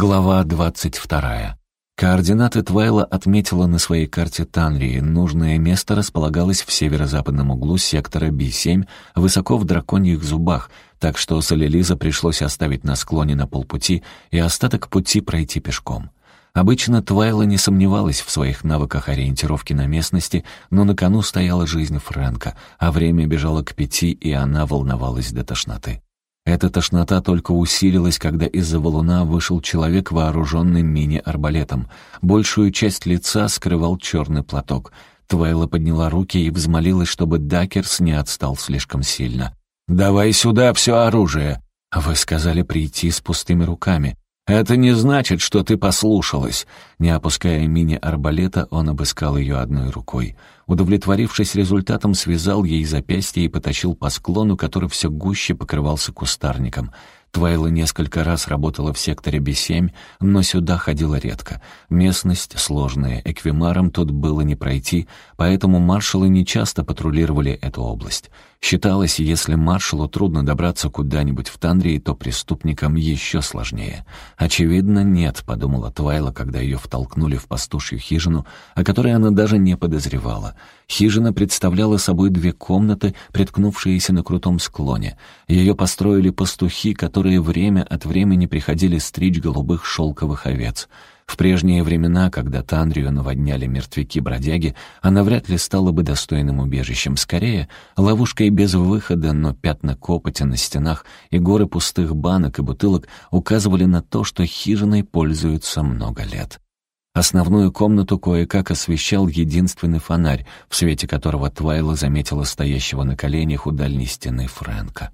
Глава двадцать вторая. Координаты Твайла отметила на своей карте Танрии. Нужное место располагалось в северо-западном углу сектора Би-7, высоко в драконьих зубах, так что Солелиза пришлось оставить на склоне на полпути и остаток пути пройти пешком. Обычно Твайла не сомневалась в своих навыках ориентировки на местности, но на кону стояла жизнь Фрэнка, а время бежало к пяти, и она волновалась до тошноты. Эта тошнота только усилилась, когда из-за валуна вышел человек, вооруженный мини-арбалетом. Большую часть лица скрывал черный платок. Твайла подняла руки и взмолилась, чтобы Дакерс не отстал слишком сильно. «Давай сюда все оружие!» «Вы сказали прийти с пустыми руками. «Это не значит, что ты послушалась». Не опуская мини-арбалета, он обыскал ее одной рукой. Удовлетворившись результатом, связал ей запястье и потащил по склону, который все гуще покрывался кустарником. Твайла несколько раз работала в секторе B7, но сюда ходила редко. Местность сложная, эквимаром тут было не пройти, поэтому маршалы нечасто патрулировали эту область. Считалось, если маршалу трудно добраться куда-нибудь в Тандрии, то преступникам еще сложнее. «Очевидно, нет», — подумала Твайла, когда ее втолкнули в пастушью хижину, о которой она даже не подозревала. Хижина представляла собой две комнаты, приткнувшиеся на крутом склоне. Ее построили пастухи, которые время от времени приходили стричь голубых шелковых овец — в прежние времена, когда Тандрию наводняли мертвяки-бродяги, она вряд ли стала бы достойным убежищем. Скорее, ловушкой без выхода, но пятна копоти на стенах и горы пустых банок и бутылок указывали на то, что хижиной пользуются много лет. Основную комнату кое-как освещал единственный фонарь, в свете которого Твайла заметила стоящего на коленях у дальней стены Фрэнка.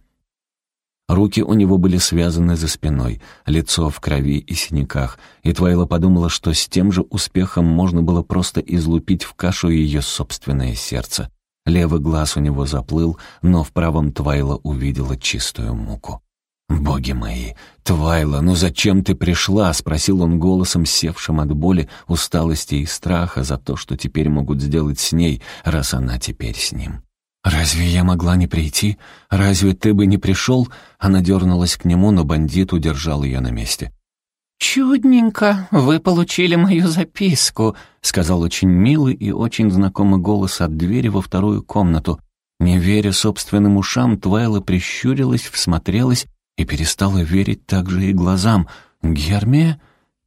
Руки у него были связаны за спиной, лицо в крови и синяках, и Твайла подумала, что с тем же успехом можно было просто излупить в кашу ее собственное сердце. Левый глаз у него заплыл, но в правом Твайла увидела чистую муку. «Боги мои! Твайла, ну зачем ты пришла?» — спросил он голосом, севшим от боли, усталости и страха за то, что теперь могут сделать с ней, раз она теперь с ним. «Разве я могла не прийти? Разве ты бы не пришел?» Она дернулась к нему, но бандит удержал ее на месте. «Чудненько, вы получили мою записку», — сказал очень милый и очень знакомый голос от двери во вторую комнату. Не веря собственным ушам, Твайла прищурилась, всмотрелась и перестала верить также и глазам. «Гермия?»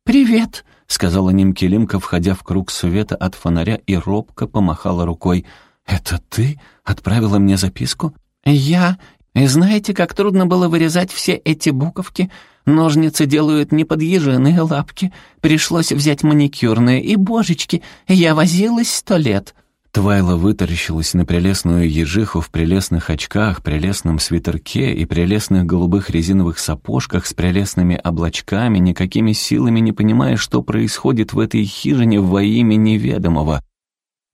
«Привет», — сказала Нимкелимка, входя в круг света от фонаря и робко помахала рукой. «Это ты отправила мне записку?» «Я. И знаете, как трудно было вырезать все эти буковки? Ножницы делают неподъезженные лапки. Пришлось взять маникюрные, и, божечки, я возилась сто лет». Твайла вытаращилась на прелестную ежиху в прелестных очках, прелестном свитерке и прелестных голубых резиновых сапожках с прелестными облачками, никакими силами не понимая, что происходит в этой хижине во имя неведомого.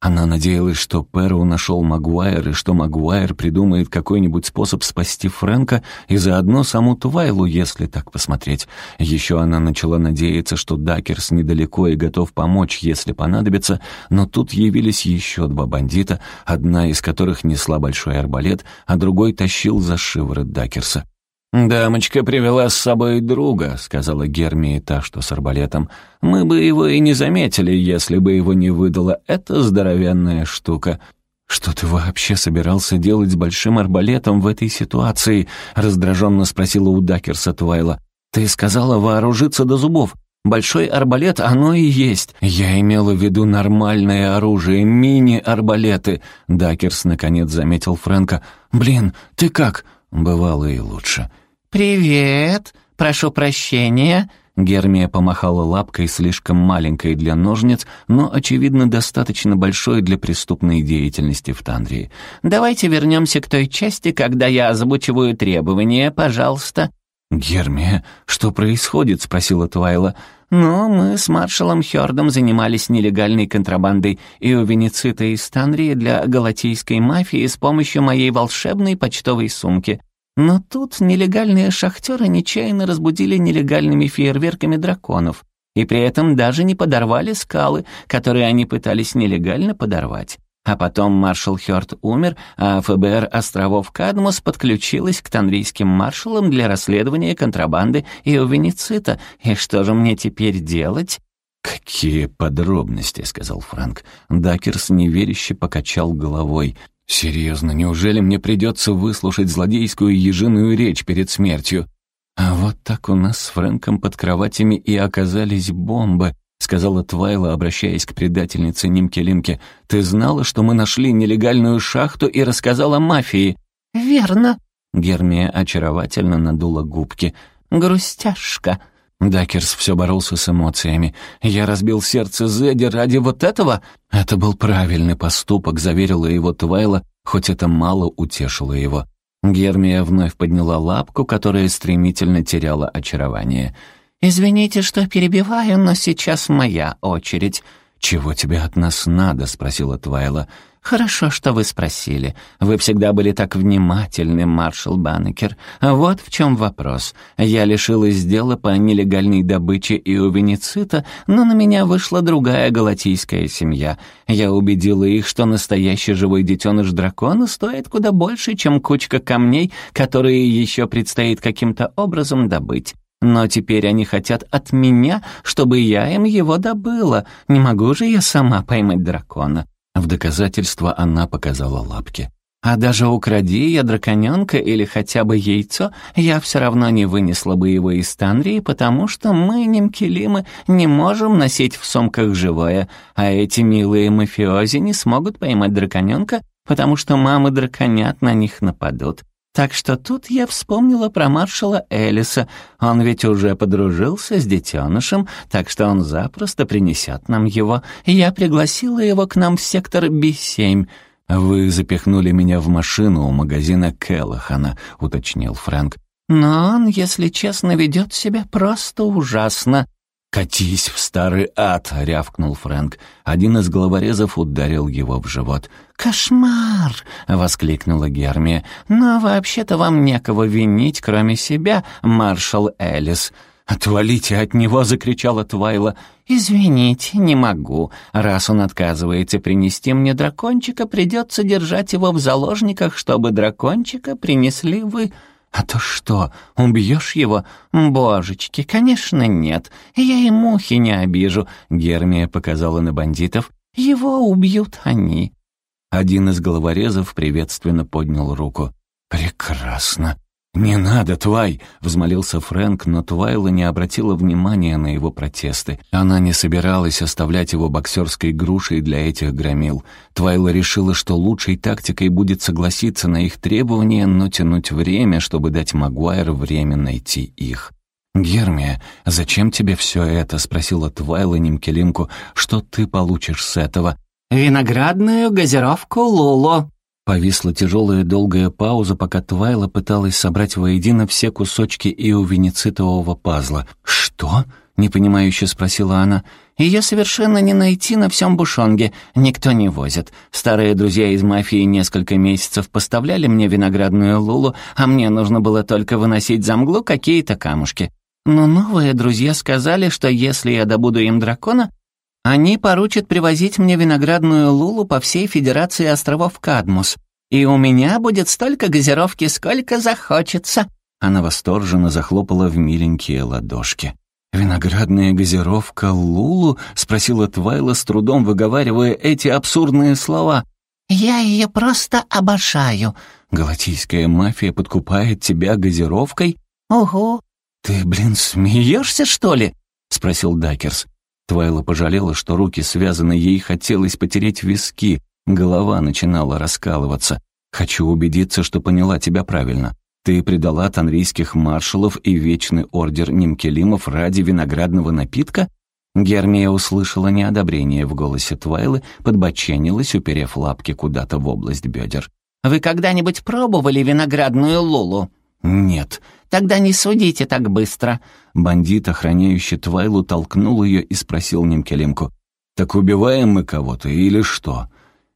Она надеялась, что Перу нашел Магуайр, и что Магуайр придумает какой-нибудь способ спасти Фрэнка и заодно саму Твайлу, если так посмотреть. Еще она начала надеяться, что Дакерс недалеко и готов помочь, если понадобится, но тут явились еще два бандита, одна из которых несла большой арбалет, а другой тащил за шиворот Дакерса. «Дамочка привела с собой друга», — сказала Гермия та, что с арбалетом. «Мы бы его и не заметили, если бы его не выдала эта здоровенная штука». «Что ты вообще собирался делать с большим арбалетом в этой ситуации?» — раздраженно спросила у Дакерса Твайла. «Ты сказала вооружиться до зубов. Большой арбалет, оно и есть. Я имела в виду нормальное оружие, мини-арбалеты». Дакерс наконец заметил Фрэнка. «Блин, ты как?» «Бывало и лучше». «Привет! Прошу прощения!» Гермия помахала лапкой, слишком маленькой для ножниц, но, очевидно, достаточно большой для преступной деятельности в Тандрии. «Давайте вернемся к той части, когда я озвучиваю требования, пожалуйста». «Гермия, что происходит?» — спросила Твайла. «Ну, мы с маршалом Хёрдом занимались нелегальной контрабандой иовеницита из Танрии для галатийской мафии с помощью моей волшебной почтовой сумки. Но тут нелегальные шахтеры нечаянно разбудили нелегальными фейерверками драконов, и при этом даже не подорвали скалы, которые они пытались нелегально подорвать. А потом маршал Хёрд умер, а ФБР островов Кадмус подключилась к танрийским маршалам для расследования контрабанды и увеницита. И что же мне теперь делать?» «Какие подробности», — сказал Франк. Дакерс неверяще покачал головой. «Серьезно, неужели мне придется выслушать злодейскую ежиную речь перед смертью?» «А вот так у нас с Фрэнком под кроватями и оказались бомбы», — сказала Твайла, обращаясь к предательнице Нимке-Лимке. «Ты знала, что мы нашли нелегальную шахту и рассказала мафии?» «Верно». Гермия очаровательно надула губки. «Грустяшка». Дакерс все боролся с эмоциями. «Я разбил сердце Зедди ради вот этого?» «Это был правильный поступок», — заверила его Твайла, хоть это мало утешило его. Гермия вновь подняла лапку, которая стремительно теряла очарование. «Извините, что перебиваю, но сейчас моя очередь». «Чего тебе от нас надо?» — спросила Твайла. «Хорошо, что вы спросили. Вы всегда были так внимательны, маршал Баннекер. Вот в чем вопрос. Я лишилась дела по нелегальной добыче и у Венецита, но на меня вышла другая галатийская семья. Я убедила их, что настоящий живой детеныш дракона стоит куда больше, чем кучка камней, которые еще предстоит каким-то образом добыть. Но теперь они хотят от меня, чтобы я им его добыла. Не могу же я сама поймать дракона. В доказательство она показала лапки. А даже укради я драконёнка или хотя бы яйцо, я все равно не вынесла бы его из Танрии, потому что мы, немкелимы, не можем носить в сумках живое, а эти милые мафиози не смогут поймать драконёнка, потому что мамы драконят на них нападут. Так что тут я вспомнила про маршала Элиса. Он ведь уже подружился с детенышем, так что он запросто принесет нам его. Я пригласила его к нам в сектор Би-7. «Вы запихнули меня в машину у магазина Келлахана», — уточнил Фрэнк. «Но он, если честно, ведет себя просто ужасно. «Катись в старый ад!» — рявкнул Фрэнк. Один из головорезов ударил его в живот. «Кошмар!» — воскликнула Гермия. «Но вообще-то вам некого винить, кроме себя, маршал Элис». «Отвалите от него!» — закричала Твайла. «Извините, не могу. Раз он отказывается принести мне дракончика, придется держать его в заложниках, чтобы дракончика принесли вы...» «А то что, убьешь его? Божечки, конечно, нет. Я и мухи не обижу», — Гермия показала на бандитов. «Его убьют они». Один из головорезов приветственно поднял руку. «Прекрасно. «Не надо, Твай!» — взмолился Фрэнк, но Твайла не обратила внимания на его протесты. Она не собиралась оставлять его боксерской грушей для этих громил. Твайла решила, что лучшей тактикой будет согласиться на их требования, но тянуть время, чтобы дать Магуайр время найти их. «Гермия, зачем тебе все это?» — спросила Твайла Нимкелинку. «Что ты получишь с этого?» «Виноградную газировку Лулу», Повисла тяжелая долгая пауза, пока Твайла пыталась собрать воедино все кусочки иовеницитового пазла. «Что?» — непонимающе спросила она. «Ее совершенно не найти на всем Бушонге. Никто не возит. Старые друзья из мафии несколько месяцев поставляли мне виноградную лулу, а мне нужно было только выносить за мглу какие-то камушки. Но новые друзья сказали, что если я добуду им дракона, они поручат привозить мне виноградную лулу по всей Федерации островов Кадмус. И у меня будет столько газировки, сколько захочется». Она восторженно захлопала в миленькие ладошки. «Виноградная газировка Лулу?» — спросила Твайла, с трудом выговаривая эти абсурдные слова. «Я ее просто обожаю». «Галатийская мафия подкупает тебя газировкой?» «Ого». «Ты, блин, смеешься, что ли?» — спросил Дакерс. Твайла пожалела, что руки связаны, ей хотелось потереть виски, голова начинала раскалываться. «Хочу убедиться, что поняла тебя правильно. Ты предала танрийских маршалов и вечный ордер Нимкелимов ради виноградного напитка?» Гермия услышала неодобрение в голосе Твайлы, подбоченилась, уперев лапки куда-то в область бедер. «Вы когда-нибудь пробовали виноградную лулу?» «Нет». «Тогда не судите так быстро». Бандит, охраняющий Твайлу, толкнул ее и спросил Немкелимку. «Так убиваем мы кого-то или что?»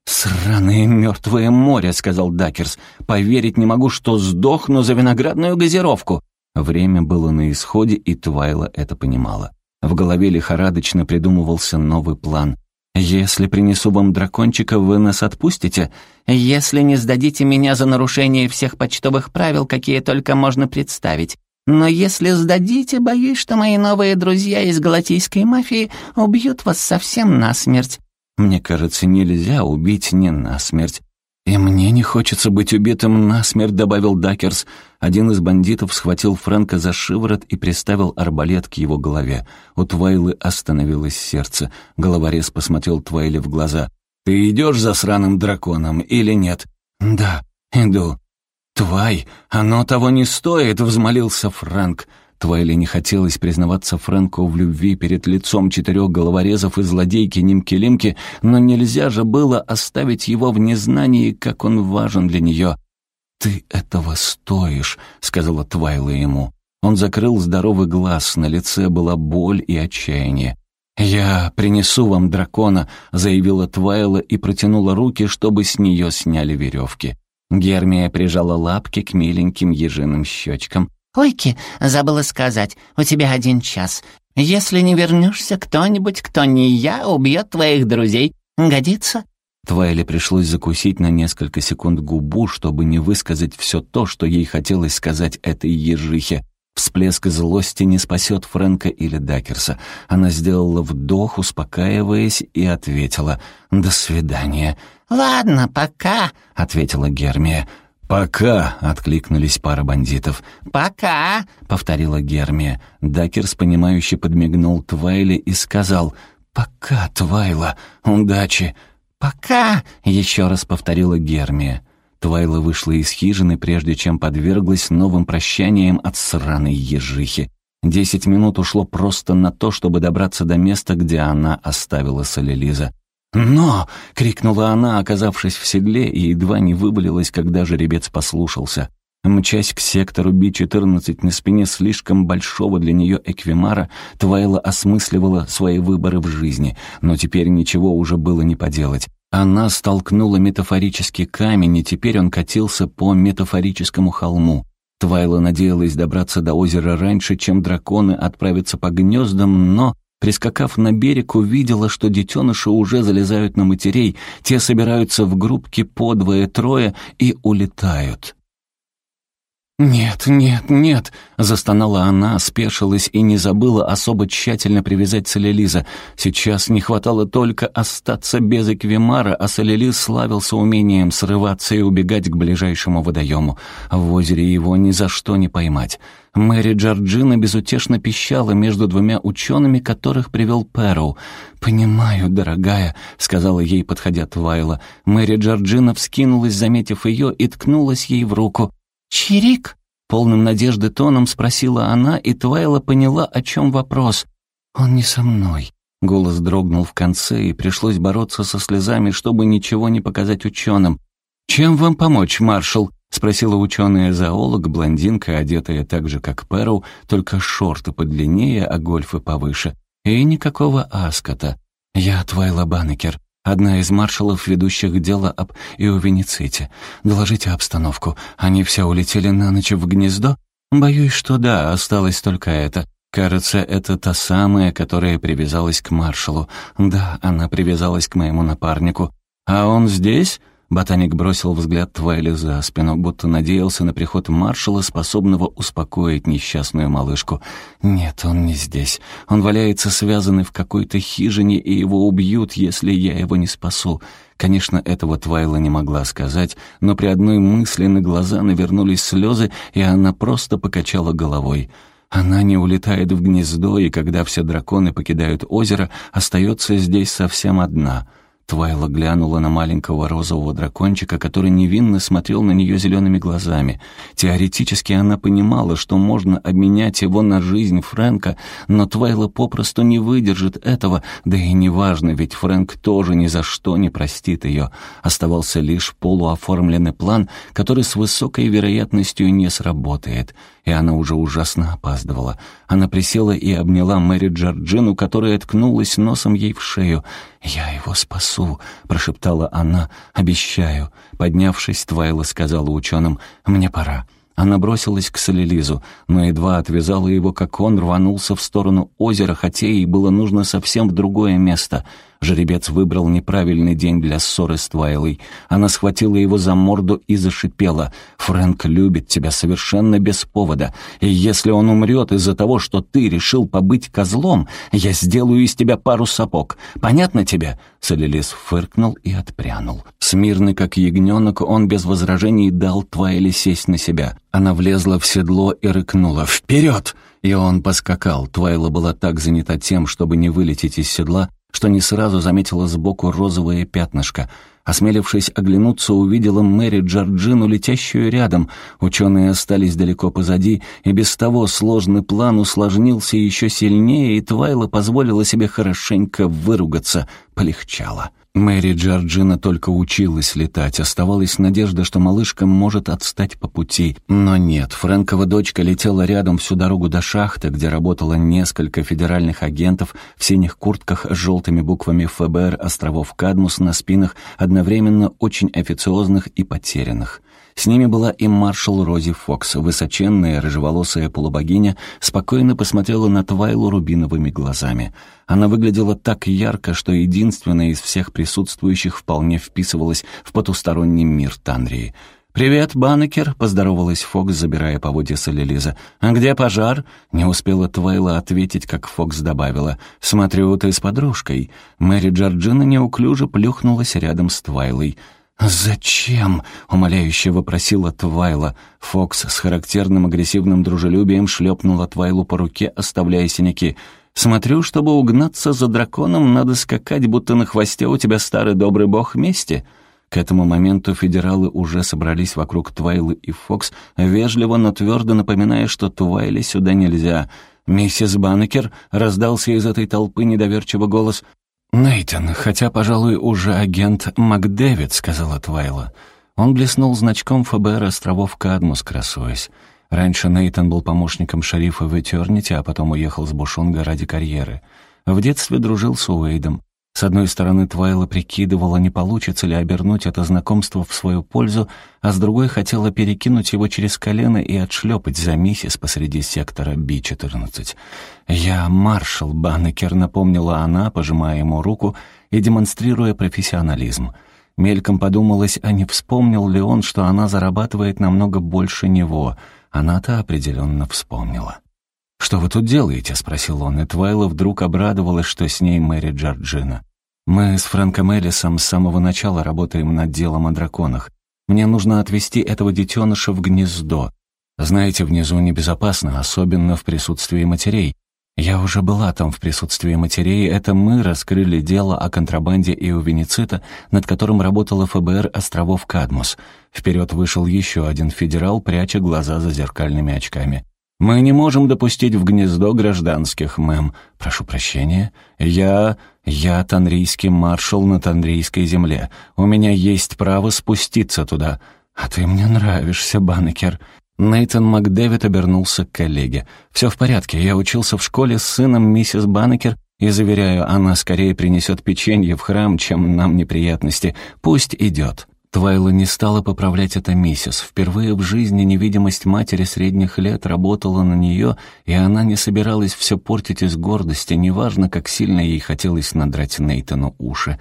«Сраное мертвое море», — сказал Дакерс. «Поверить не могу, что сдохну за виноградную газировку». Время было на исходе, и Твайла это понимала. В голове лихорадочно придумывался новый план. «Если принесу вам дракончика, вы нас отпустите?» «Если не сдадите меня за нарушение всех почтовых правил, какие только можно представить. Но если сдадите, боюсь, что мои новые друзья из галатийской мафии убьют вас совсем насмерть». «Мне кажется, нельзя убить не насмерть. «И мне не хочется быть убитым насмерть», — добавил Дакерс. Один из бандитов схватил Фрэнка за шиворот и приставил арбалет к его голове. У Твайлы остановилось сердце. Головорез посмотрел Твайле в глаза. «Ты идешь за сраным драконом или нет?» «Да, иду». «Твай, оно того не стоит», — взмолился Фрэнк. Твайли не хотелось признаваться Фрэнку в любви перед лицом четырех головорезов и злодейки Нимки-Лимки, но нельзя же было оставить его в незнании, как он важен для нее. «Ты этого стоишь», — сказала Твайла ему. Он закрыл здоровый глаз, на лице была боль и отчаяние. «Я принесу вам дракона», — заявила Твайла и протянула руки, чтобы с нее сняли веревки. Гермия прижала лапки к миленьким ежиным щечкам. «Ойки, забыла сказать, у тебя один час. Если не вернешься, кто-нибудь, кто не я, убьет твоих друзей. Годится?» Твайле пришлось закусить на несколько секунд губу, чтобы не высказать все то, что ей хотелось сказать этой ежихе. Всплеск злости не спасет Фрэнка или Дакерса. Она сделала вдох, успокаиваясь, и ответила «До свидания». «Ладно, пока», — ответила Гермия. «Пока!» — откликнулись пара бандитов. «Пока!» — повторила Гермия. Дакерс, понимающе подмигнул Твайле и сказал «Пока, Твайла! Удачи!» «Пока!» — еще раз повторила Гермия. Твайла вышла из хижины, прежде чем подверглась новым прощаниям от сраной ежихи. Десять минут ушло просто на то, чтобы добраться до места, где она оставила Солелиза. «Но!» — крикнула она, оказавшись в седле, и едва не выболелась, когда жеребец послушался. Мчась к сектору Би-14 на спине слишком большого для нее эквимара, Твайла осмысливала свои выборы в жизни, но теперь ничего уже было не поделать. Она столкнула метафорический камень, и теперь он катился по метафорическому холму. Твайла надеялась добраться до озера раньше, чем драконы отправятся по гнездам, но Прискакав на берег, увидела, что детеныши уже залезают на матерей, те собираются в группки по двое-трое и улетают. «Нет, нет, нет!» — застонала она, спешилась и не забыла особо тщательно привязать Солелиза. Сейчас не хватало только остаться без эквимара, а Солелиз славился умением срываться и убегать к ближайшему водоему. В озере его ни за что не поймать. Мэри Джорджина безутешно пищала между двумя учеными, которых привел Пэроу. «Понимаю, дорогая», — сказала ей, подходя Твайла. Мэри Джорджина вскинулась, заметив ее, и ткнулась ей в руку. «Чирик?» — полным надежды тоном спросила она, и Твайла поняла, о чем вопрос. «Он не со мной». Голос дрогнул в конце, и пришлось бороться со слезами, чтобы ничего не показать ученым. «Чем вам помочь, маршал?» — спросила ученая-зоолог, блондинка, одетая так же, как Пэрл, только шорты подлиннее, а гольфы повыше. И никакого аскота. «Я Твайла Банекер. Одна из маршалов, ведущих дело об Иовениците. Доложите обстановку. Они все улетели на ночь в гнездо? Боюсь, что да, осталось только это. Кажется, это та самая, которая привязалась к маршалу. Да, она привязалась к моему напарнику. А он здесь? Ботаник бросил взгляд Твайли за спину, будто надеялся на приход маршала, способного успокоить несчастную малышку. «Нет, он не здесь. Он валяется связанный в какой-то хижине, и его убьют, если я его не спасу». Конечно, этого Твайла не могла сказать, но при одной мысли на глаза навернулись слезы, и она просто покачала головой. Она не улетает в гнездо, и когда все драконы покидают озеро, остается здесь совсем одна — Твайла глянула на маленького розового дракончика, который невинно смотрел на нее зелеными глазами. Теоретически она понимала, что можно обменять его на жизнь Фрэнка, но Твайла попросту не выдержит этого, да и неважно, ведь Фрэнк тоже ни за что не простит ее. Оставался лишь полуоформленный план, который с высокой вероятностью не сработает — и она уже ужасно опаздывала. Она присела и обняла Мэри Джорджину, которая ткнулась носом ей в шею. «Я его спасу», — прошептала она, — «обещаю». Поднявшись, Твайла сказала ученым, «Мне пора». Она бросилась к Солелизу, но едва отвязала его, как он рванулся в сторону озера, хотя ей было нужно совсем в другое место — Жеребец выбрал неправильный день для ссоры с Твайлой. Она схватила его за морду и зашипела. «Фрэнк любит тебя совершенно без повода. И если он умрет из-за того, что ты решил побыть козлом, я сделаю из тебя пару сапог. Понятно тебе?» Солилис фыркнул и отпрянул. Смирный, как ягненок, он без возражений дал Твайле сесть на себя. Она влезла в седло и рыкнула «Вперед!» И он поскакал. Твайла была так занята тем, чтобы не вылететь из седла, что не сразу заметила сбоку розовое пятнышко. Осмелившись оглянуться, увидела Мэри Джорджину, летящую рядом. Ученые остались далеко позади, и без того сложный план усложнился еще сильнее, и Твайла позволила себе хорошенько выругаться. Полегчало. Мэри Джорджина только училась летать. Оставалась надежда, что малышка может отстать по пути. Но нет, Фрэнкова дочка летела рядом всю дорогу до шахты, где работало несколько федеральных агентов в синих куртках с желтыми буквами ФБР островов Кадмус на спинах, одновременно очень официозных и потерянных. С ними была и маршал Рози Фокс, высоченная рыжеволосая полубогиня, спокойно посмотрела на Твайлу рубиновыми глазами. Она выглядела так ярко, что единственная из всех присутствующих вполне вписывалась в потусторонний мир Танрии. «Привет, Банекер», — поздоровалась Фокс, забирая поводья Солелиза. «А где пожар?» Не успела Твайла ответить, как Фокс добавила. «Смотрю, ты с подружкой». Мэри Джорджина неуклюже плюхнулась рядом с Твайлой. «Зачем?» — умоляюще вопросила Твайла. Фокс с характерным агрессивным дружелюбием шлепнула Твайлу по руке, оставляя синяки. «Смотрю, чтобы угнаться за драконом, надо скакать, будто на хвосте у тебя старый добрый бог мести». К этому моменту федералы уже собрались вокруг Твайлы и Фокс, вежливо, но твердо напоминая, что Твайле сюда нельзя. «Миссис Баннекер», — раздался из этой толпы недоверчиво голос, «Нейтан, хотя, пожалуй, уже агент МакДэвид», — сказала Твайла. Он блеснул значком ФБР островов Кадмус, красуясь. Раньше Нейтан был помощником шерифа в Этернити, а потом уехал с Бушунга ради карьеры. В детстве дружил с Уэйдом. С одной стороны, Твайла прикидывала, не получится ли обернуть это знакомство в свою пользу, а с другой хотела перекинуть его через колено и отшлепать за миссис посреди сектора Би-14. «Я маршал Баннекер», — напомнила она, пожимая ему руку и демонстрируя профессионализм. Мельком подумалось, а не вспомнил ли он, что она зарабатывает намного больше него. Она-то определенно вспомнила. «Что вы тут делаете?» — спросил он, и Твайла вдруг обрадовалась, что с ней Мэри Джорджина. «Мы с Фрэнком Эллисом с самого начала работаем над делом о драконах. Мне нужно отвезти этого детеныша в гнездо. Знаете, внизу небезопасно, особенно в присутствии матерей. Я уже была там в присутствии матерей. Это мы раскрыли дело о контрабанде иовеницита, над которым работала ФБР островов Кадмус. Вперед вышел еще один федерал, пряча глаза за зеркальными очками. «Мы не можем допустить в гнездо гражданских, мэм. Прошу прощения. Я... я танрийский маршал на танрийской земле. У меня есть право спуститься туда. А ты мне нравишься, Баннекер». Нейтан МакДэвид обернулся к коллеге. «Все в порядке. Я учился в школе с сыном миссис Баннекер и, заверяю, она скорее принесет печенье в храм, чем нам неприятности. Пусть идет». Твайла не стала поправлять это миссис. Впервые в жизни невидимость матери средних лет работала на нее, и она не собиралась все портить из гордости, неважно, как сильно ей хотелось надрать Нейтану уши.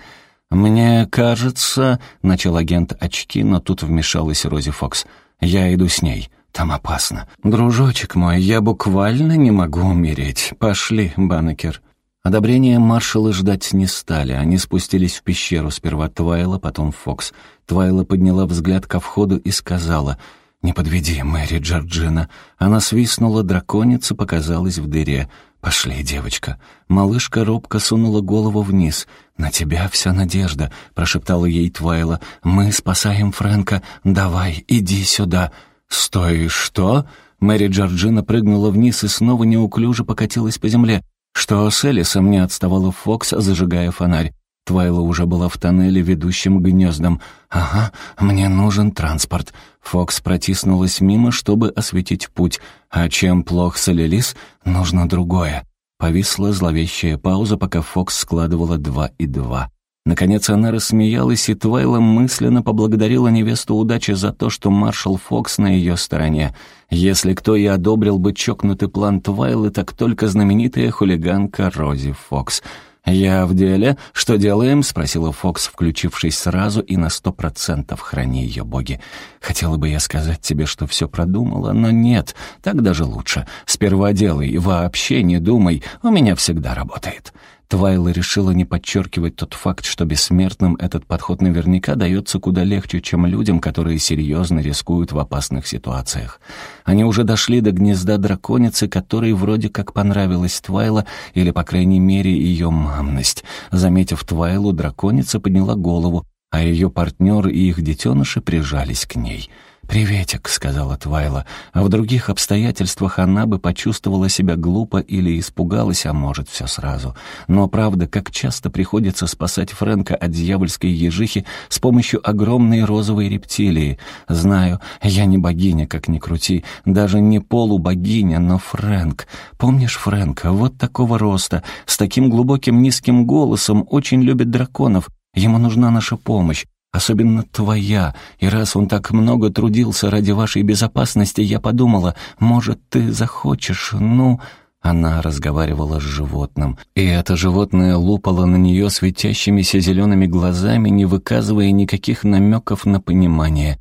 «Мне кажется...» — начал агент очки, но тут вмешалась Рози Фокс. «Я иду с ней. Там опасно. Дружочек мой, я буквально не могу умереть. Пошли, Баннекер». Одобрения маршала ждать не стали. Они спустились в пещеру, сперва Твайла, потом Фокс. Твайла подняла взгляд ко входу и сказала «Не подведи, Мэри Джорджина». Она свистнула, драконица показалась в дыре. «Пошли, девочка». Малышка робко сунула голову вниз. «На тебя вся надежда», — прошептала ей Твайла. «Мы спасаем Фрэнка. Давай, иди сюда». «Стой, что?» Мэри Джорджина прыгнула вниз и снова неуклюже покатилась по земле. Что с Элисом не отставала Фокс, зажигая фонарь. Твайла уже была в тоннеле, ведущем к гнездам. «Ага, мне нужен транспорт». Фокс протиснулась мимо, чтобы осветить путь. «А чем плох Солелис? Нужно другое». Повисла зловещая пауза, пока Фокс складывала два и два. Наконец она рассмеялась, и Твайла мысленно поблагодарила невесту удачи за то, что маршал Фокс на ее стороне. Если кто и одобрил бы чокнутый план Твайлы, так только знаменитая хулиганка Рози Фокс — «Я в деле. Что делаем?» — спросила Фокс, включившись сразу и на сто процентов, храни ее боги. «Хотела бы я сказать тебе, что все продумала, но нет, так даже лучше. Сперва делай, вообще не думай, у меня всегда работает». Твайла решила не подчеркивать тот факт, что бессмертным этот подход наверняка дается куда легче, чем людям, которые серьезно рискуют в опасных ситуациях. Они уже дошли до гнезда драконицы, которой вроде как понравилась Твайла, или, по крайней мере, ее мамность. Заметив Твайлу, драконица подняла голову, а ее партнер и их детеныши прижались к ней — «Приветик», — сказала Твайла. А в других обстоятельствах она бы почувствовала себя глупо или испугалась, а может, все сразу. Но правда, как часто приходится спасать Фрэнка от дьявольской ежихи с помощью огромной розовой рептилии. Знаю, я не богиня, как ни крути, даже не полубогиня, но Фрэнк. Помнишь Фрэнка? Вот такого роста, с таким глубоким низким голосом, очень любит драконов. Ему нужна наша помощь особенно твоя, и раз он так много трудился ради вашей безопасности, я подумала, может, ты захочешь, ну...» Она разговаривала с животным, и это животное лупало на нее светящимися зелеными глазами, не выказывая никаких намеков на понимание.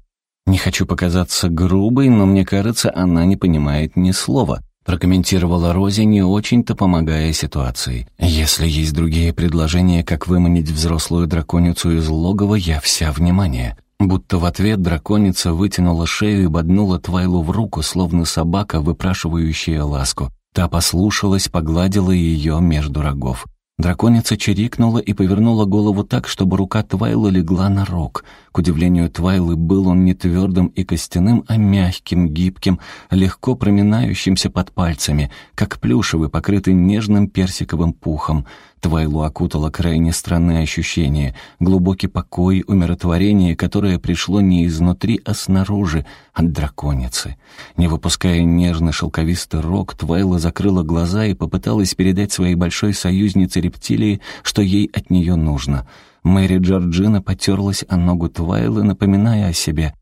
Не хочу показаться грубой, но мне кажется, она не понимает ни слова прокомментировала Рози, не очень-то помогая ситуации. «Если есть другие предложения, как выманить взрослую драконицу из логова, я вся внимание». Будто в ответ драконица вытянула шею и боднула Твайлу в руку, словно собака, выпрашивающая ласку. Та послушалась, погладила ее между рогов. Драконица чирикнула и повернула голову так, чтобы рука Твайлы легла на рог. К удивлению Твайлы, был он не твердым и костяным, а мягким, гибким, легко проминающимся под пальцами, как плюшевый, покрытый нежным персиковым пухом. Твайлу окутало крайне странное ощущение, глубокий покой, умиротворение, которое пришло не изнутри, а снаружи, от драконицы. Не выпуская нежный шелковистый рог, Твайла закрыла глаза и попыталась передать своей большой союзнице рептилии, что ей от нее нужно. Мэри Джорджина потерлась о ногу Твайлы, напоминая о себе.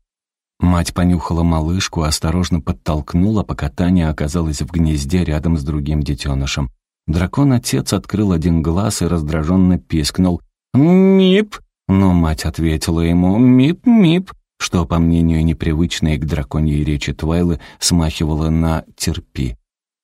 Мать понюхала малышку, осторожно подтолкнула, пока Таня оказалась в гнезде рядом с другим детенышем. Дракон-отец открыл один глаз и раздраженно пискнул. «Мип!» Но мать ответила ему «Мип-мип!» что, по мнению непривычной к драконьей речи Твайлы, смахивало на «терпи».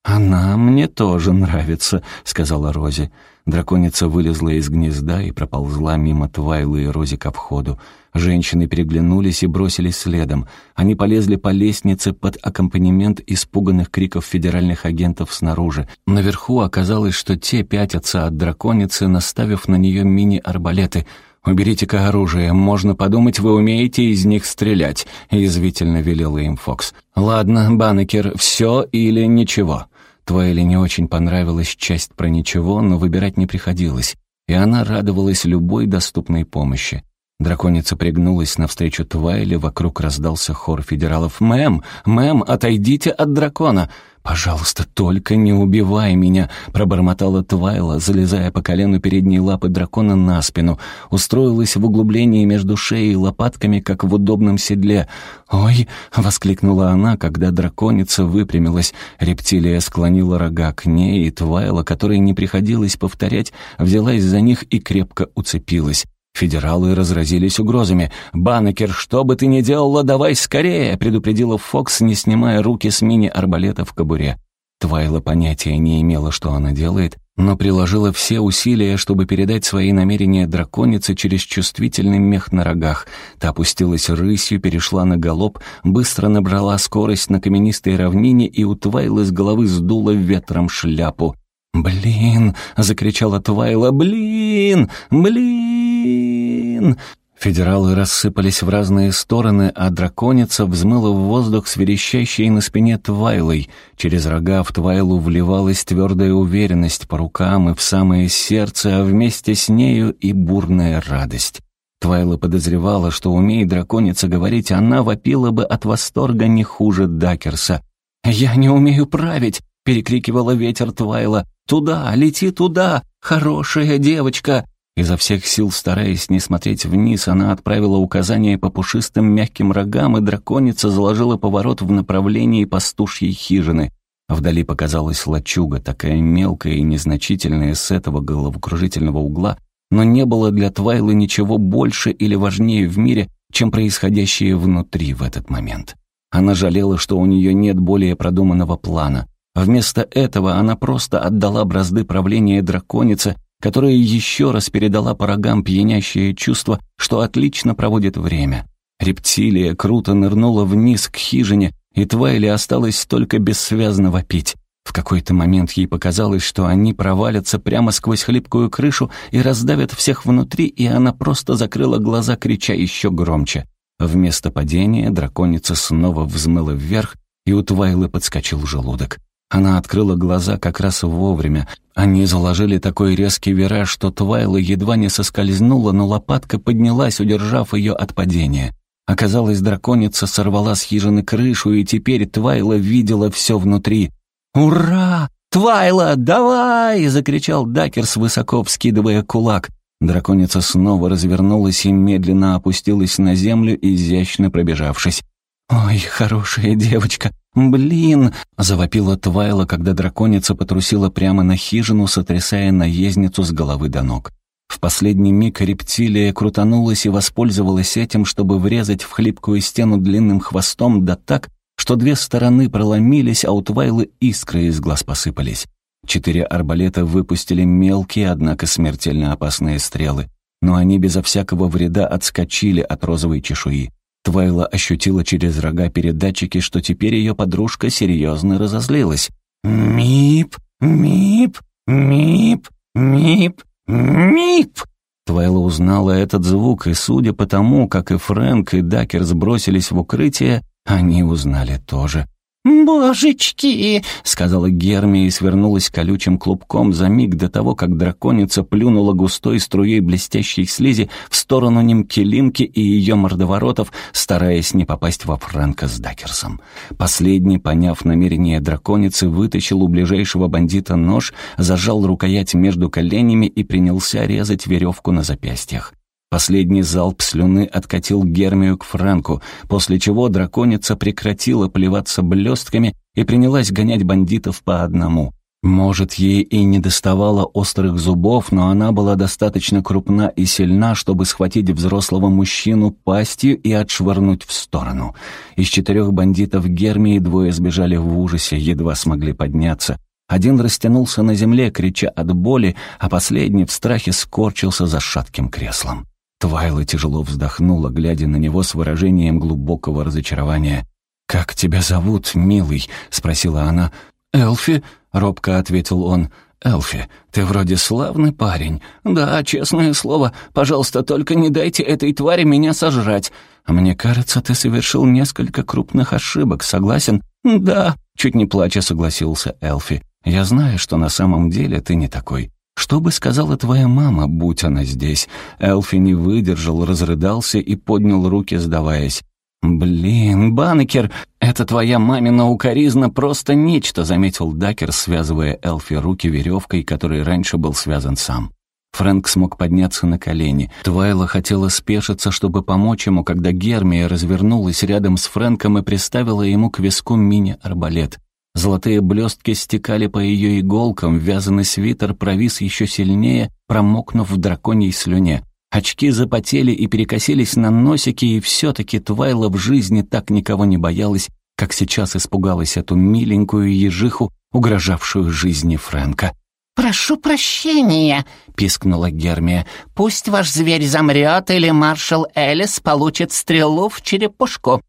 «Она мне тоже нравится», — сказала Рози. Драконица вылезла из гнезда и проползла мимо Твайлы и Рози ко входу. Женщины переглянулись и бросились следом. Они полезли по лестнице под аккомпанемент испуганных криков федеральных агентов снаружи. Наверху оказалось, что те пятятся от драконицы, наставив на нее мини-арбалеты. «Уберите-ка оружие, можно подумать, вы умеете из них стрелять», — язвительно велела им Фокс. «Ладно, Банекер, все или ничего». Твайле не очень понравилась часть про ничего, но выбирать не приходилось, и она радовалась любой доступной помощи. Драконица пригнулась навстречу Твайле, вокруг раздался хор федералов. «Мэм! Мэм, отойдите от дракона!» «Пожалуйста, только не убивай меня!» — пробормотала Твайла, залезая по колену передней лапы дракона на спину. Устроилась в углублении между шеей и лопатками, как в удобном седле. «Ой!» — воскликнула она, когда драконица выпрямилась. Рептилия склонила рога к ней, и Твайла, которой не приходилось повторять, взялась за них и крепко уцепилась. Федералы разразились угрозами. «Баннекер, что бы ты ни делала, давай скорее!» — предупредила Фокс, не снимая руки с мини-арбалета в кобуре. Твайла понятия не имела, что она делает, но приложила все усилия, чтобы передать свои намерения драконице через чувствительный мех на рогах. Та опустилась рысью, перешла на галоп, быстро набрала скорость на каменистой равнине и у Твайлы с головы сдуло ветром шляпу. «Блин!» — закричала Твайла. «Блин! Блин!» Федералы рассыпались в разные стороны, а драконица взмыла в воздух с верещащей на спине Твайлой. Через рога в Твайлу вливалась твердая уверенность по рукам и в самое сердце, а вместе с нею и бурная радость. Твайла подозревала, что, умея драконица говорить, она вопила бы от восторга не хуже Дакерса. «Я не умею править!» — перекрикивала ветер Твайла. «Туда, лети туда, хорошая девочка!» Изо всех сил, стараясь не смотреть вниз, она отправила указание по пушистым мягким рогам, и драконица заложила поворот в направлении пастушьей хижины. Вдали показалась лачуга, такая мелкая и незначительная с этого головокружительного угла, но не было для Твайлы ничего больше или важнее в мире, чем происходящее внутри в этот момент. Она жалела, что у нее нет более продуманного плана. Вместо этого она просто отдала бразды правления драконице, которая еще раз передала по пьянящее чувство, что отлично проводит время. Рептилия круто нырнула вниз к хижине, и Твайли осталось только бессвязно вопить. В какой-то момент ей показалось, что они провалятся прямо сквозь хлипкую крышу и раздавят всех внутри, и она просто закрыла глаза, крича еще громче. Вместо падения драконица снова взмыла вверх, и у Твайлы подскочил желудок. Она открыла глаза как раз вовремя. Они заложили такой резкий вираж, что Твайла едва не соскользнула, но лопатка поднялась, удержав ее от падения. Оказалось, драконица сорвала с хижины крышу, и теперь Твайла видела все внутри. «Ура! Твайла, давай!» — закричал Дакерс, высоко вскидывая кулак. Драконица снова развернулась и медленно опустилась на землю, изящно пробежавшись. «Ой, хорошая девочка! Блин!» — завопила Твайла, когда драконица потрусила прямо на хижину, сотрясая наездницу с головы до ног. В последний миг рептилия крутанулась и воспользовалась этим, чтобы врезать в хлипкую стену длинным хвостом, да так, что две стороны проломились, а у Твайлы искры из глаз посыпались. Четыре арбалета выпустили мелкие, однако смертельно опасные стрелы, но они безо всякого вреда отскочили от розовой чешуи. Твайла ощутила через рога передатчики, что теперь ее подружка серьезно разозлилась. «Мип! Мип! Мип! Мип! Мип!» Твайла узнала этот звук, и судя по тому, как и Фрэнк, и Дакер сбросились в укрытие, они узнали тоже. «Божечки!» — сказала Герми и свернулась колючим клубком за миг до того, как драконица плюнула густой струей блестящей слизи в сторону Немкелинки и ее мордоворотов, стараясь не попасть во Фрэнка с Дакерсом. Последний, поняв намерение драконицы, вытащил у ближайшего бандита нож, зажал рукоять между коленями и принялся резать веревку на запястьях. Последний залп слюны откатил Гермию к Франку, после чего драконица прекратила плеваться блестками и принялась гонять бандитов по одному. Может, ей и не доставало острых зубов, но она была достаточно крупна и сильна, чтобы схватить взрослого мужчину пастью и отшвырнуть в сторону. Из четырех бандитов Гермии двое сбежали в ужасе, едва смогли подняться. Один растянулся на земле, крича от боли, а последний в страхе скорчился за шатким креслом. Твайла тяжело вздохнула, глядя на него с выражением глубокого разочарования. «Как тебя зовут, милый?» — спросила она. «Элфи», — робко ответил он. «Элфи, ты вроде славный парень. Да, честное слово, пожалуйста, только не дайте этой твари меня сожрать. Мне кажется, ты совершил несколько крупных ошибок, согласен?» «Да», — чуть не плача согласился Элфи. «Я знаю, что на самом деле ты не такой. Что бы сказала твоя мама, будь она здесь? Элфи не выдержал, разрыдался и поднял руки, сдаваясь. «Блин, Банекер, это твоя мамина укоризна просто нечто», заметил Дакер, связывая Элфи руки веревкой, которой раньше был связан сам. Фрэнк смог подняться на колени. Твайла хотела спешиться, чтобы помочь ему, когда Гермия развернулась рядом с Фрэнком и приставила ему к виску мини-арбалет. Золотые блестки стекали по ее иголкам, вязаный свитер провис еще сильнее, промокнув в драконьей слюне. Очки запотели и перекосились на носике, и все-таки Твайла в жизни так никого не боялась, как сейчас испугалась эту миленькую ежиху, угрожавшую жизни Фрэнка. «Прошу прощения», — пискнула Гермия. «Пусть ваш зверь замрет, или маршал Элис получит стрелу в черепушку».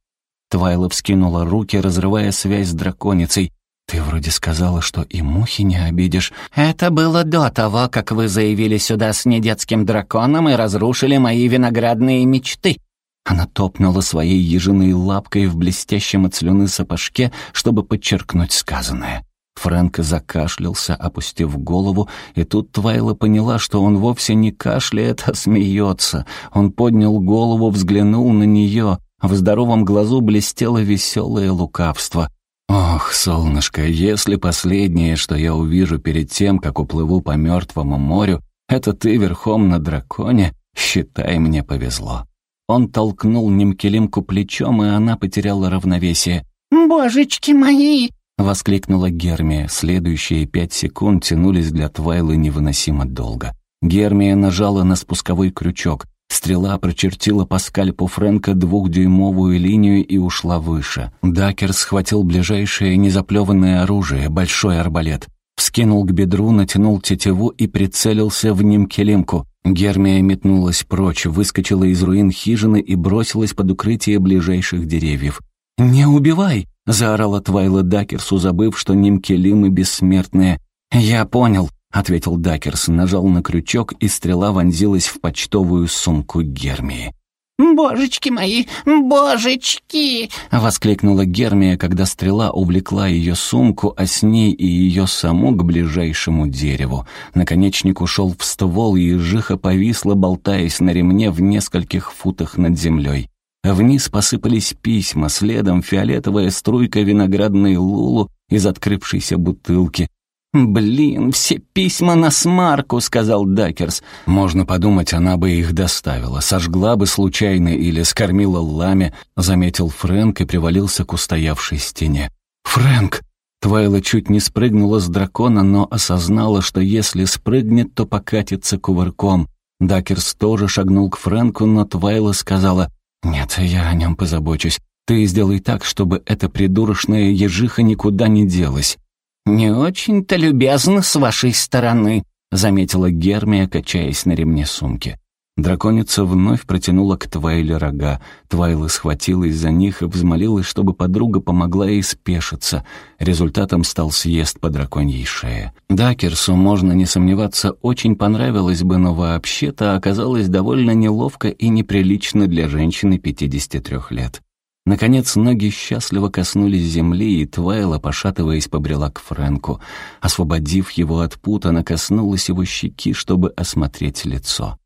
Твайла вскинула руки, разрывая связь с драконицей. «Ты вроде сказала, что и мухи не обидишь». «Это было до того, как вы заявили сюда с недетским драконом и разрушили мои виноградные мечты». Она топнула своей ежиной лапкой в блестящем от слюны сапожке, чтобы подчеркнуть сказанное. Фрэнк закашлялся, опустив голову, и тут Твайла поняла, что он вовсе не кашляет, а смеется. Он поднял голову, взглянул на нее. В здоровом глазу блестело веселое лукавство. «Ох, солнышко, если последнее, что я увижу перед тем, как уплыву по мертвому морю, Это ты верхом на драконе? Считай, мне повезло». Он толкнул Немкелимку плечом, и она потеряла равновесие. «Божечки мои!» — воскликнула Гермия. Следующие пять секунд тянулись для Твайлы невыносимо долго. Гермия нажала на спусковой крючок. Стрела прочертила по скальпу Фрэнка двухдюймовую линию и ушла выше. Дакер схватил ближайшее незаплеванное оружие, большой арбалет. Вскинул к бедру, натянул тетиву и прицелился в Немкелимку. Гермия метнулась прочь, выскочила из руин хижины и бросилась под укрытие ближайших деревьев. «Не убивай!» — заорала Твайла Дакерсу, забыв, что Нимкелимы бессмертные. «Я понял», — ответил Дакерс, нажал на крючок, и стрела вонзилась в почтовую сумку Гермии. «Божечки мои, божечки!» — воскликнула Гермия, когда стрела увлекла ее сумку, а с ней и ее саму к ближайшему дереву. Наконечник ушел в ствол, и ежиха повисла, болтаясь на ремне в нескольких футах над землей. Вниз посыпались письма, следом фиолетовая струйка виноградной лулу из открывшейся бутылки, «Блин, все письма на смарку», — сказал Дакерс. «Можно подумать, она бы их доставила, сожгла бы случайно или скормила ламе», — заметил Фрэнк и привалился к устоявшей стене. «Фрэнк!» Твайла чуть не спрыгнула с дракона, но осознала, что если спрыгнет, то покатится кувырком. Дакерс тоже шагнул к Фрэнку, но Твайла сказала, «Нет, я о нем позабочусь. Ты сделай так, чтобы эта придурочная ежиха никуда не делась». «Не очень-то любезно с вашей стороны», — заметила Гермия, качаясь на ремне сумки. Драконица вновь протянула к Твайле рога. Твайла схватилась за них и взмолилась, чтобы подруга помогла ей спешиться. Результатом стал съезд по драконьей шее. Дакерсу, можно не сомневаться, очень понравилось бы, но вообще-то оказалось довольно неловко и неприлично для женщины 53 лет. Наконец ноги счастливо коснулись земли, и Твайла, пошатываясь, побрела к Фрэнку. Освободив его от пут, она коснулась его щеки, чтобы осмотреть лицо.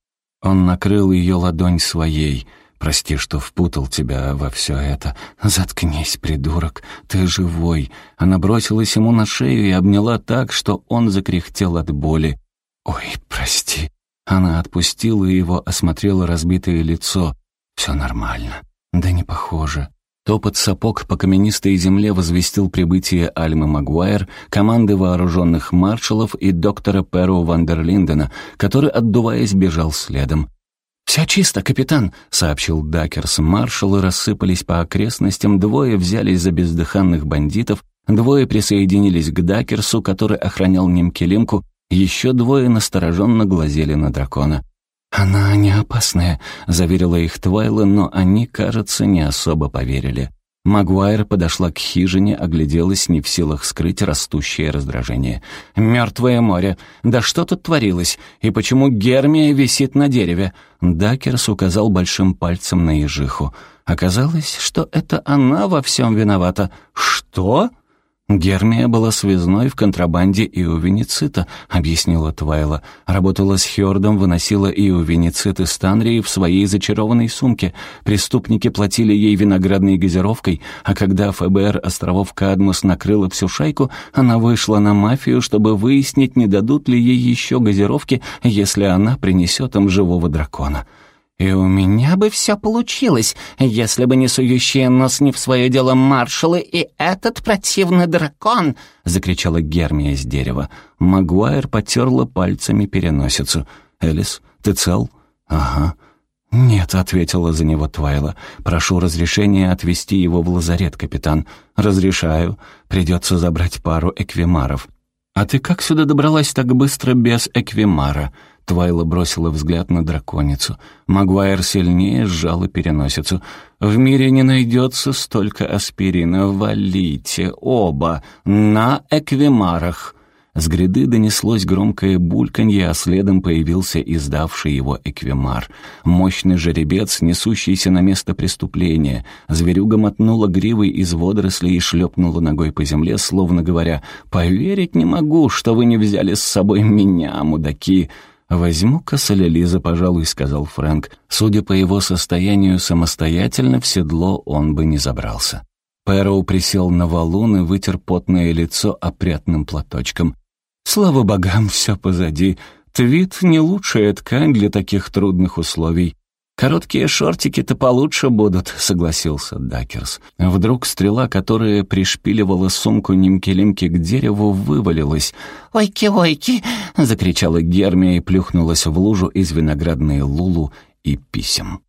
Он накрыл ее ладонь своей. «Прости, что впутал тебя во все это. Заткнись, придурок, ты живой». Она бросилась ему на шею и обняла так, что он закряхтел от боли. «Ой, прости». Она отпустила его, осмотрела разбитое лицо. «Все нормально». Да не похоже. Топот сапог по каменистой земле возвестил прибытие Альмы Магуайр, команды вооруженных маршалов и доктора Перу Вандерлиндена, который, отдуваясь, бежал следом. «Все чисто, капитан», — сообщил Дакерс. Маршалы рассыпались по окрестностям, двое взялись за бездыханных бандитов, двое присоединились к Дакерсу, который охранял Немкелимку, еще двое настороженно глазели на дракона. «Она не опасная», — заверила их Твайла, но они, кажется, не особо поверили. Магуайр подошла к хижине, огляделась, не в силах скрыть растущее раздражение. «Мертвое море! Да что тут творилось? И почему Гермия висит на дереве?» Дакерс указал большим пальцем на ежиху. Оказалось, что это она во всем виновата. «Что?» «Гермия была связной в контрабанде иовеницита», — объяснила Твайла. «Работала с Хёрдом, выносила иовеницит из Танрии в своей зачарованной сумке. Преступники платили ей виноградной газировкой, а когда ФБР островов Кадмус накрыла всю шайку, она вышла на мафию, чтобы выяснить, не дадут ли ей еще газировки, если она принесет им живого дракона». «И у меня бы все получилось, если бы не сующие нос не в свое дело маршалы и этот противный дракон!» — закричала Гермия с дерева. Магуайр потерла пальцами переносицу. «Элис, ты цел?» «Ага». «Нет», — ответила за него Твайла. «Прошу разрешения отвезти его в лазарет, капитан». «Разрешаю. Придется забрать пару эквимаров». «А ты как сюда добралась так быстро без эквимара?» Твайла бросила взгляд на драконицу. Магуайр сильнее сжала переносицу. «В мире не найдется столько аспирина. Валите оба на эквимарах!» С гряды донеслось громкое бульканье, а следом появился издавший его эквимар. Мощный жеребец, несущийся на место преступления. Зверюга мотнула гривой из водорослей и шлепнула ногой по земле, словно говоря, «Поверить не могу, что вы не взяли с собой меня, мудаки!» «Возьму-ка Лиза, пожалуй», — сказал Фрэнк. Судя по его состоянию, самостоятельно в седло он бы не забрался. Пэроу присел на валун и вытер потное лицо опрятным платочком. «Слава богам, все позади. Твит — не лучшая ткань для таких трудных условий. «Короткие шортики-то получше будут», — согласился Дакерс. Вдруг стрела, которая пришпиливала сумку Нимки-Лимки к дереву, вывалилась. «Ойки-ойки!» — закричала Гермия и плюхнулась в лужу из виноградной лулу и писем.